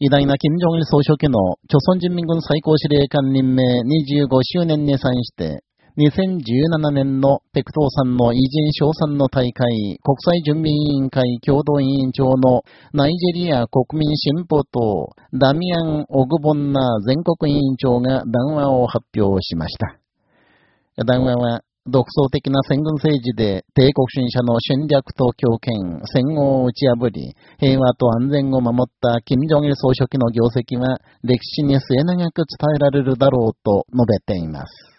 偉大な金正日総書記の朝鮮人民軍最高司令官任命25周年に際して、2017年のペクトーさんの偉人賞賛の大会国際準備委員会共同委員長のナイジェリア国民進歩党ダミアン・オグボンナ全国委員長が談話を発表しました。談話は独創的な戦軍政治で帝国主義者の侵略と強権、戦後を打ち破り、平和と安全を守った金正日総書記の業績は歴史に末永く伝えられるだろうと述べています。